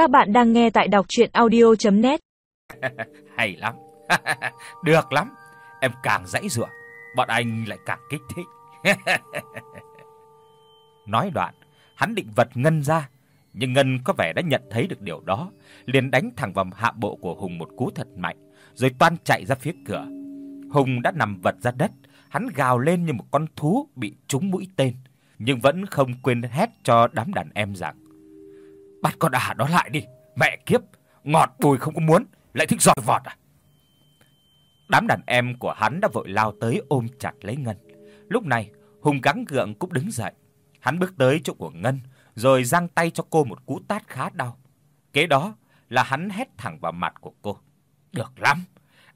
Các bạn đang nghe tại đọc audio net Hay lắm. Được lắm. Em càng dãy giụa, bọn anh lại càng kích thích. Nói đoạn, hắn định vật Ngân ra, nhưng Ngân có vẻ đã nhận thấy được điều đó, liền đánh thẳng vào hạ bộ của Hùng một cú thật mạnh, rồi toan chạy ra phía cửa. Hùng đã nằm vật ra đất, hắn gào lên như một con thú bị trúng mũi tên, nhưng vẫn không quên hét cho đám đàn em rằng: "Bắt con ả đó lại đi, mẹ kiếp, ngọt bùi không có muốn, lại thích giỏi vọt à?" Đám đàn em của hắn đã vội lao tới ôm chặt lấy Ngân. Lúc này, Hùng gắng gượng cũng đứng dậy. Hắn bước tới chỗ của Ngân, rồi giang tay cho cô một cú tát khá đau. Kế đó là hắn hét thẳng vào mặt của cô. "Được lắm,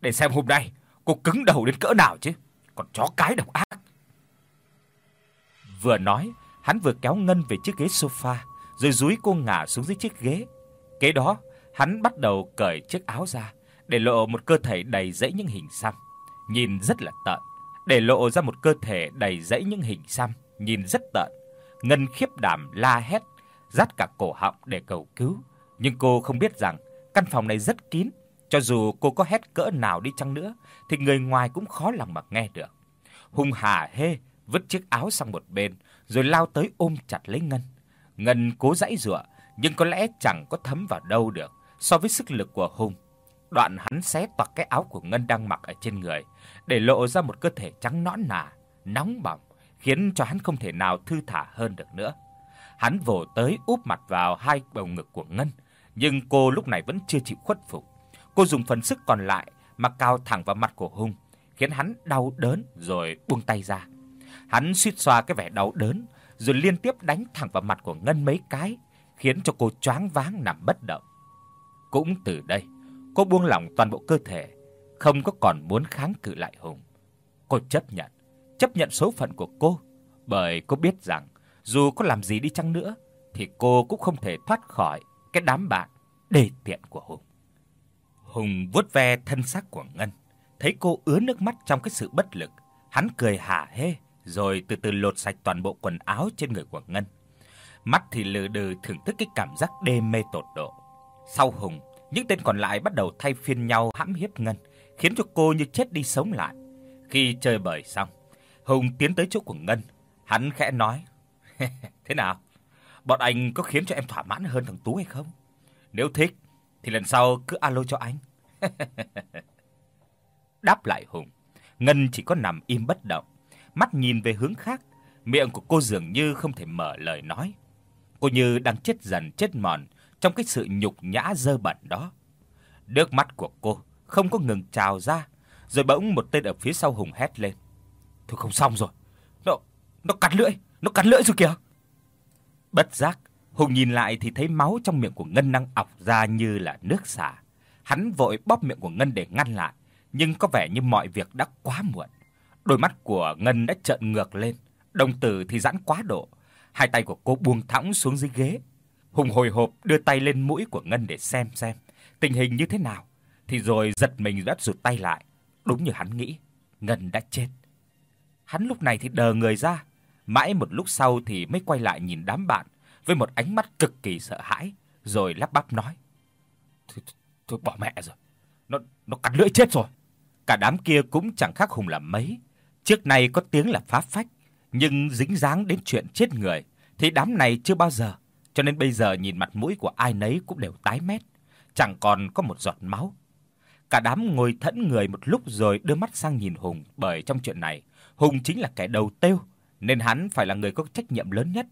để xem hôm nay cô cứng đầu đến cỡ nào chứ, còn chó cái độc ác." Vừa nói, hắn vừa kéo Ngân về chiếc ghế sofa, rồi dúi cô ngả xuống dưới chiếc ghế. Kế đó, hắn bắt đầu cởi chiếc áo ra, để lộ một cơ thể đầy rẫy những hình xăm, nhìn rất là tợn. Để lộ ra một cơ thể đầy rẫy những hình xăm, nhìn rất tợn. Ngân khiếp đảm la hét, rát cả cổ họng để cầu cứu, nhưng cô không biết rằng căn phòng này rất kín, cho dù cô có hét cỡ nào đi chăng nữa thì người ngoài cũng khó lòng mà nghe được. Hung hà hê vứt chiếc áo sang một bên, rồi lao tới ôm chặt lấy Ngân. Ngân cố giãy giụa, nhưng có lẽ chẳng có thấm vào đâu được so với sức lực của Hùng. Đoạn hắn xé toạc cái áo của Ngân đang mặc ở trên người, để lộ ra một cơ thể trắng nõn nà, nóng bỏng, khiến cho hắn không thể nào thư thả hơn được nữa. Hắn vồ tới úp mặt vào hai bầu ngực của Ngân, nhưng cô lúc này vẫn chưa chịu khuất phục. Cô dùng phần sức còn lại mà cao thẳng vào mặt của Hùng, khiến hắn đau đớn rồi buông tay ra. Hắn suýt xoa cái vẻ đau đớn, rồi liên tiếp đánh thẳng vào mặt của Ngân mấy cái, khiến cho cô choáng váng nằm bất động. Cũng từ đây, cô buông lỏng toàn bộ cơ thể, không có còn muốn kháng cự lại Hùng. Cô chấp nhận, chấp nhận số phận của cô, bởi cô biết rằng dù có làm gì đi chăng nữa thì cô cũng không thể thoát khỏi cái đám bạn đề tiện của Hùng. Hùng vuốt ve thân xác của Ngân, thấy cô ứa nước mắt trong cái sự bất lực, hắn cười hả hê rồi từ từ lột sạch toàn bộ quần áo trên người của Ngân. Mắt thì lừ đừ thưởng thức cái cảm giác đê mê tột độ. Sau Hùng, những tên còn lại bắt đầu thay phiên nhau hãm hiếp Ngân, khiến cho cô như chết đi sống lại. Khi chơi bời xong, Hùng tiến tới chỗ của Ngân, hắn khẽ nói: "Thế nào? Bọn anh có khiến cho em thỏa mãn hơn thằng Tú hay không? Nếu thích thì lần sau cứ alo cho anh." Đáp lại Hùng, Ngân chỉ có nằm im bất động, mắt nhìn về hướng khác, miệng của cô dường như không thể mở lời nói. Cô như đang chết dần chết mòn trong cái sự nhục nhã dơ bẩn đó. Nước mắt của cô không có ngừng trào ra, rồi bỗng một tên ở phía sau Hùng hét lên. "Thôi không xong rồi. Nó nó cắn lưỡi, nó cắn lưỡi rồi kìa." Bất giác, Hùng nhìn lại thì thấy máu trong miệng của Ngân đang ọc ra như là nước xả. Hắn vội bóp miệng của Ngân để ngăn lại, nhưng có vẻ như mọi việc đã quá muộn. Đôi mắt của Ngân đã trợn ngược lên, đồng tử thì giãn quá độ. Hai tay của cô buông thõng xuống dưới ghế. Hùng hồi hộp đưa tay lên mũi của Ngân để xem xem tình hình như thế nào, thì rồi giật mình đã rụt tay lại. Đúng như hắn nghĩ, Ngân đã chết. Hắn lúc này thì đờ người ra, mãi một lúc sau thì mới quay lại nhìn đám bạn với một ánh mắt cực kỳ sợ hãi, rồi lắp bắp nói: "Thôi, thôi bỏ mẹ rồi. Nó nó cắn lưỡi chết rồi." Cả đám kia cũng chẳng khác Hùng là mấy. Trước nay có tiếng là phá phách, nhưng dính dáng đến chuyện chết người thì đám này chưa bao giờ, cho nên bây giờ nhìn mặt mũi của ai nấy cũng đều tái mét, chẳng còn có một giọt máu. Cả đám ngồi thẫn người một lúc rồi đưa mắt sang nhìn Hùng, bởi trong chuyện này, Hùng chính là kẻ đầu tiêu, nên hắn phải là người có trách nhiệm lớn nhất.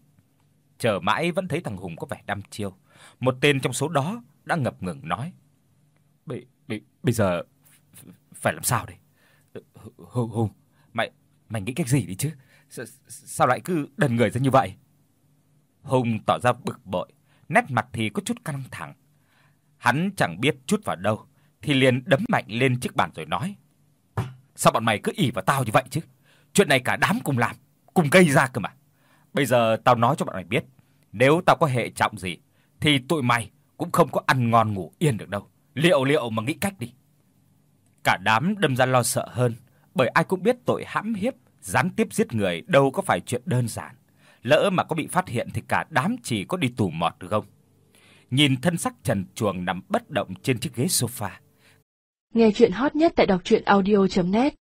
Chờ mãi vẫn thấy thằng Hùng có vẻ đăm chiêu. Một tên trong số đó đã ngập ngừng nói: "Bây bây bây giờ phải làm sao đây? Hùng Hùng, mày nghĩ cách gì đi chứ? sao lại cứ đần người ra như vậy?" Hùng tỏ ra bực bội, nét mặt thì có chút căng thẳng. Hắn chẳng biết chút vào đâu, thì liền đấm mạnh lên chiếc bàn rồi nói: "Sao bọn mày cứ ỷ vào tao như vậy chứ? Chuyện này cả đám cùng làm, cùng gây ra cơ mà. Bây giờ tao nói cho bọn mày biết, nếu tao có hệ trọng gì thì tụi mày cũng không có ăn ngon ngủ yên được đâu. Liệu liệu mà nghĩ cách đi." Cả đám đâm ra lo sợ hơn, bởi ai cũng biết tội hãm hiếp, gián tiếp giết người đâu có phải chuyện đơn giản. Lỡ mà có bị phát hiện thì cả đám chỉ có đi tù mọt được không? nhìn thân sắc trần truồng nằm bất động trên chiếc ghế sofa. Nghe truyện hot nhất tại doctruyenaudio.net